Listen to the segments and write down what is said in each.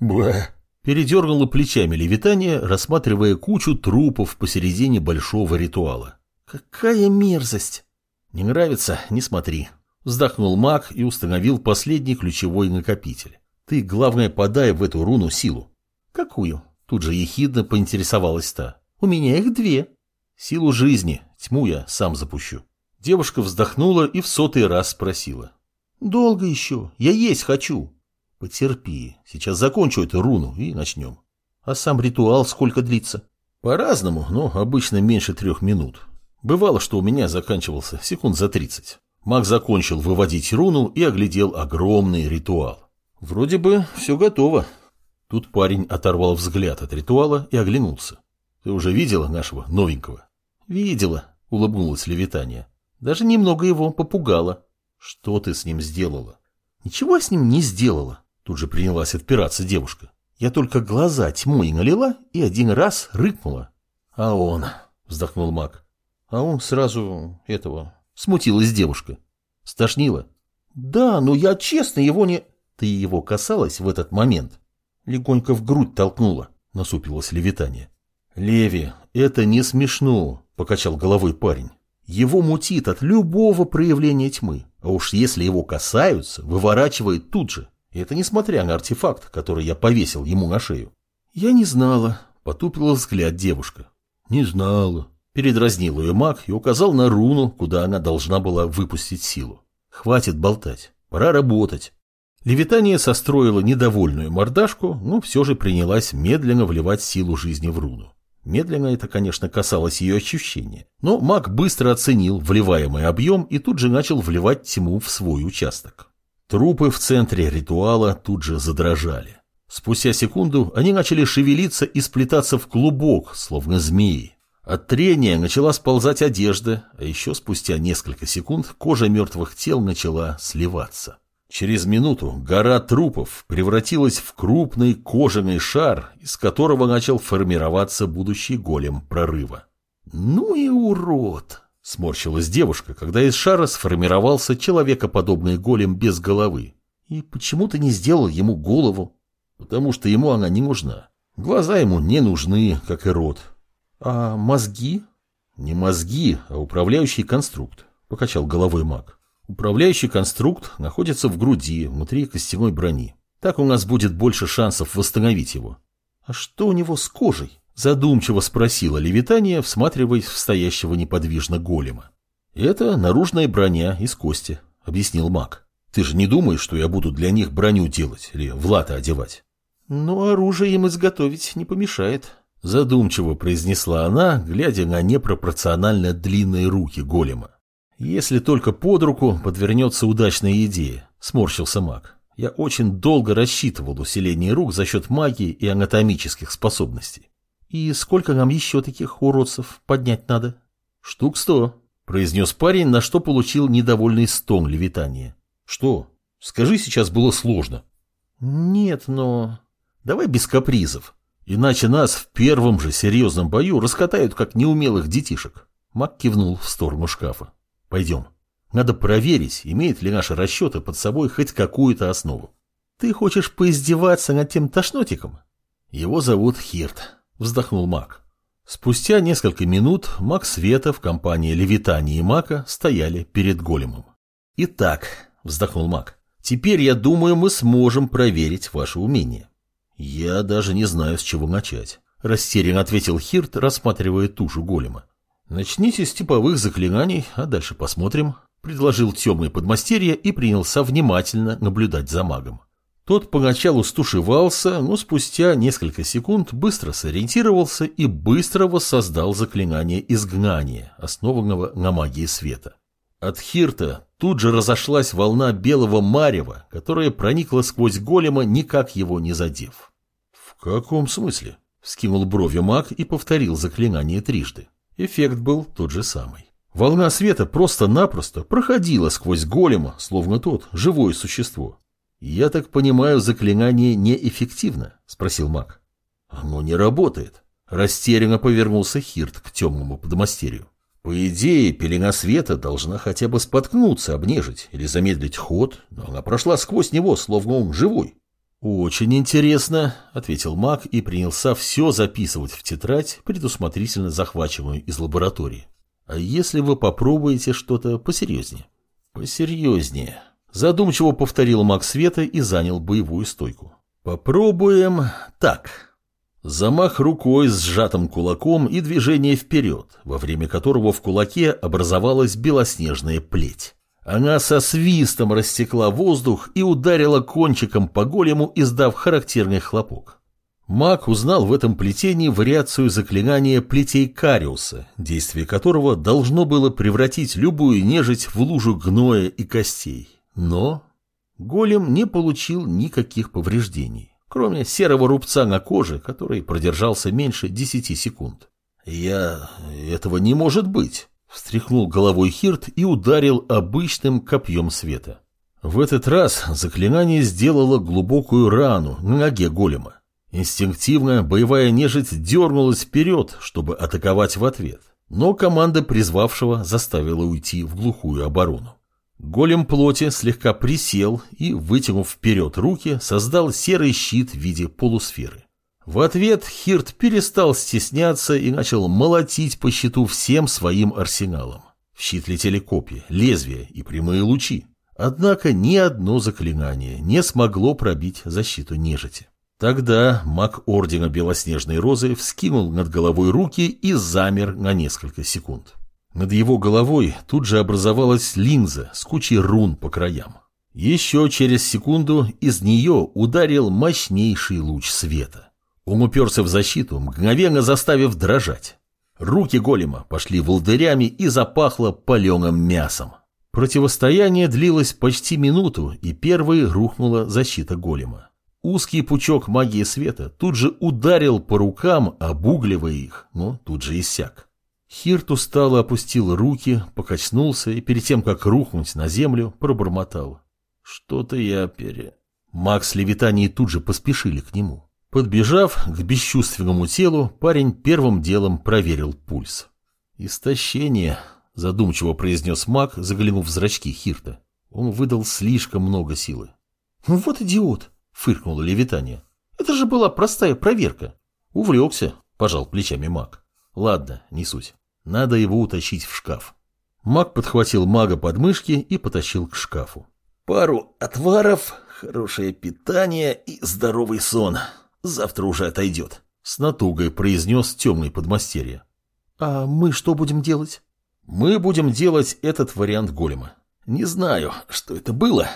Бэ. Передернула плечами левитания, рассматривая кучу трупов посередине большого ритуала. Какая мерзость! Не нравится, не смотри. Вздохнул маг и установил последний ключевой накопитель. Ты, главное, подай в эту руну силу. Какую? Тут же ехидно поинтересовалась та. У меня их две. Силу жизни, тьму я сам запущу. Девушка вздохнула и в сотый раз спросила. Долго еще, я есть хочу. Потерпи, сейчас закончу эту руну и начнем. А сам ритуал сколько длится? По-разному, но обычно меньше трех минут. Бывало, что у меня заканчивался секунд за тридцать. Маг закончил выводить руну и оглядел огромный ритуал. Вроде бы все готово. Тут парень оторвал взгляд от ритуала и оглянулся. Ты уже видела нашего новенького? Видела, улыбнулась Левитания. Даже немного его попугала. Что ты с ним сделала? Ничего с ним не сделала. Тут же принялась отпираться девушка. Я только глаза тьмой налила и один раз рыкнула. А он, вздохнул маг. А он сразу этого... Смутилась девушка. Стошнила. Да, но я честно его не... Ты его касалась в этот момент? Легонько в грудь толкнула. Насупилась левитание. Леви, это не смешно, покачал головой парень. Его мутит от любого проявления тьмы. А уж если его касаются, выворачивает тут же. И это несмотря на артефакт, который я повесил ему на шею. Я не знала, потупила взгляд девушка. Не знала. Передразнил ее маг и указал на руну, куда она должна была выпустить силу. Хватит болтать, пора работать. Левитания состроила недовольную мордашку, но все же принялась медленно вливать силу жизни в руну. Медленно это, конечно, касалось ее ощущения, но маг быстро оценил вливаемый объем и тут же начал вливать тьму в свой участок. Трупы в центре ритуала тут же задрожали. Спустя секунду они начали шевелиться и сплетаться в клубок, словно змеи. От трения начала сползать одежда, а еще спустя несколько секунд кожа мертвых тел начала сливаться. Через минуту гора трупов превратилась в крупный кожаный шар, из которого начал формироваться будущий голем прорыва. «Ну и урод!» Сморщилась девушка, когда из шара сформировался человекоподобный голем без головы. И почему ты не сделал ему голову? Потому что ему она не нужна. Глаза ему не нужны, как и рот. А мозги? Не мозги, а управляющий конструкт, покачал головой маг. Управляющий конструкт находится в груди, внутри костяной брони. Так у нас будет больше шансов восстановить его. А что у него с кожей? Задумчиво спросила Левитания, всматриваясь в стоящего неподвижно голема. «Это наружная броня из кости», — объяснил маг. «Ты же не думаешь, что я буду для них броню делать или в одевать?» «Ну, оружие им изготовить не помешает», — задумчиво произнесла она, глядя на непропорционально длинные руки голема. «Если только под руку подвернется удачная идея», — сморщился маг. «Я очень долго рассчитывал усиление рук за счет магии и анатомических способностей. «И сколько нам еще таких уродцев поднять надо?» «Штук сто», — произнес парень, на что получил недовольный стон левитания. «Что? Скажи, сейчас было сложно». «Нет, но...» «Давай без капризов, иначе нас в первом же серьезном бою раскатают, как неумелых детишек». Мак кивнул в сторону шкафа. «Пойдем. Надо проверить, имеют ли наши расчеты под собой хоть какую-то основу». «Ты хочешь поиздеваться над тем тошнотиком?» «Его зовут Хирт», вздохнул Мак. Спустя несколько минут Мак Света в компании Левитани и Мака стояли перед големом. «Итак», — вздохнул Мак, — «теперь, я думаю, мы сможем проверить ваше умение». «Я даже не знаю, с чего начать», — растерянно ответил Хирт, рассматривая тушу голема. «Начните с типовых заклинаний, а дальше посмотрим», — предложил темный подмастерье и принялся внимательно наблюдать за магом. Тот поначалу стушевался, но спустя несколько секунд быстро сориентировался и быстро воссоздал заклинание изгнания, основанного на магии света. От Хирта тут же разошлась волна белого марева, которая проникла сквозь голема, никак его не задев. «В каком смысле?» — вскинул брови маг и повторил заклинание трижды. Эффект был тот же самый. Волна света просто-напросто проходила сквозь голема, словно тот живое существо. «Я так понимаю, заклинание неэффективно?» – спросил маг. «Оно не работает». Растерянно повернулся Хирт к темному подмастерью. По идее, пелена света должна хотя бы споткнуться, обнежить или замедлить ход, но она прошла сквозь него, словно он живой. «Очень интересно», — ответил маг и принялся все записывать в тетрадь, предусмотрительно захваченную из лаборатории. «А если вы попробуете что-то посерьезнее?» «Посерьезнее», — задумчиво повторил маг света и занял боевую стойку. «Попробуем так». Замах рукой с сжатым кулаком и движение вперед, во время которого в кулаке образовалась белоснежная плеть. Она со свистом растекла воздух и ударила кончиком по голему, издав характерный хлопок. Маг узнал в этом плетении вариацию заклинания плетей Кариуса, действие которого должно было превратить любую нежить в лужу гноя и костей. Но голем не получил никаких повреждений кроме серого рубца на коже, который продержался меньше десяти секунд. «Я... этого не может быть!» — встряхнул головой Хирт и ударил обычным копьем света. В этот раз заклинание сделало глубокую рану на ноге голема. Инстинктивно боевая нежить дернулась вперед, чтобы атаковать в ответ, но команда призвавшего заставила уйти в глухую оборону. Голем плоти слегка присел и, вытянув вперед руки, создал серый щит в виде полусферы. В ответ Хирт перестал стесняться и начал молотить по щиту всем своим арсеналом. В щит летели копья, лезвия и прямые лучи. Однако ни одно заклинание не смогло пробить защиту нежити. Тогда маг Ордена Белоснежной Розы вскинул над головой руки и замер на несколько секунд. Над его головой тут же образовалась линза с кучей рун по краям. Еще через секунду из нее ударил мощнейший луч света. Он уперся в защиту, мгновенно заставив дрожать. Руки голема пошли волдырями и запахло паленым мясом. Противостояние длилось почти минуту, и первой рухнула защита голема. Узкий пучок магии света тут же ударил по рукам, обугливая их, но тут же иссяк. Хирт устало опустил руки, покачнулся и перед тем, как рухнуть на землю, пробормотал. Что-то я пере... Макс с Левитанией тут же поспешили к нему. Подбежав к бесчувственному телу, парень первым делом проверил пульс. «Истощение», — задумчиво произнес маг, заглянув в зрачки Хирта. Он выдал слишком много силы. «Ну вот идиот!» — фыркнула Левитания. «Это же была простая проверка». «Увлекся», — пожал плечами маг. «Ладно, не суть. Надо его утащить в шкаф. Маг подхватил мага под мышки и потащил к шкафу. Пару отваров, хорошее питание и здоровый сон. Завтра уже отойдет. С натугой произнес темный подмастерье. А мы что будем делать? Мы будем делать этот вариант голема. Не знаю, что это было.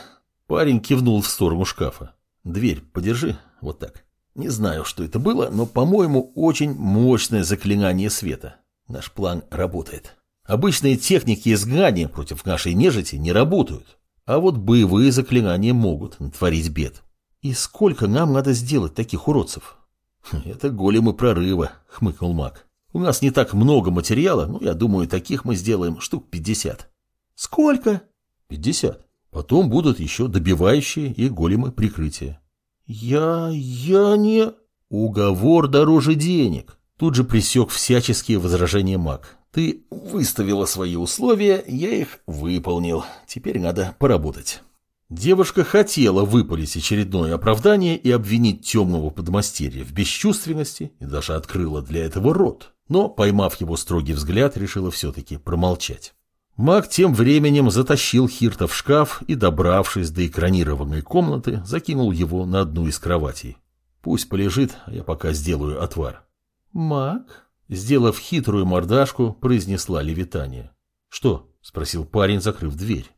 Парень кивнул в сторону шкафа. Дверь подержи, вот так. Не знаю, что это было, но, по-моему, очень мощное заклинание света. Наш план работает. Обычные техники изгнания против нашей нежити не работают. А вот боевые заклинания могут натворить бед. И сколько нам надо сделать таких уродцев? Хм, это големы прорыва, хмыкнул маг. У нас не так много материала, но я думаю, таких мы сделаем штук пятьдесят. Сколько? Пятьдесят. Потом будут еще добивающие и големы прикрытия. Я... я не... Уговор дороже денег. Тут же присек всяческие возражения маг. Ты выставила свои условия, я их выполнил. Теперь надо поработать. Девушка хотела выпалить очередное оправдание и обвинить темного подмастерья в бесчувственности и даже открыла для этого рот. Но, поймав его строгий взгляд, решила все-таки промолчать. Маг тем временем затащил Хирта в шкаф и, добравшись до экранированной комнаты, закинул его на одну из кроватей. Пусть полежит, а я пока сделаю отвар. «Маг?» Сделав хитрую мордашку, произнесла левитание. «Что?» — спросил парень, закрыв дверь.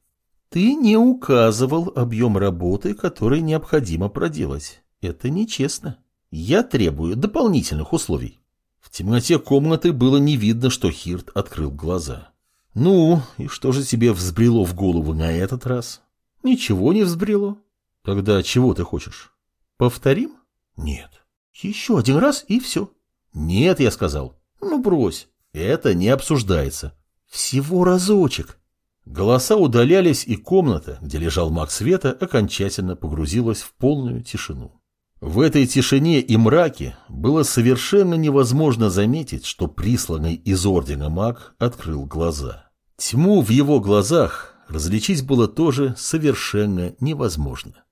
«Ты не указывал объем работы, который необходимо проделать. Это нечестно. Я требую дополнительных условий». В темноте комнаты было не видно, что Хирт открыл глаза. «Ну, и что же тебе взбрело в голову на этот раз?» «Ничего не взбрело». «Тогда чего ты хочешь?» «Повторим?» «Нет». «Еще один раз и все». «Нет», я сказал. «Ну, брось, это не обсуждается». «Всего разочек». Голоса удалялись, и комната, где лежал маг света, окончательно погрузилась в полную тишину. В этой тишине и мраке было совершенно невозможно заметить, что присланный из ордена маг открыл глаза. Тьму в его глазах различить было тоже совершенно невозможно.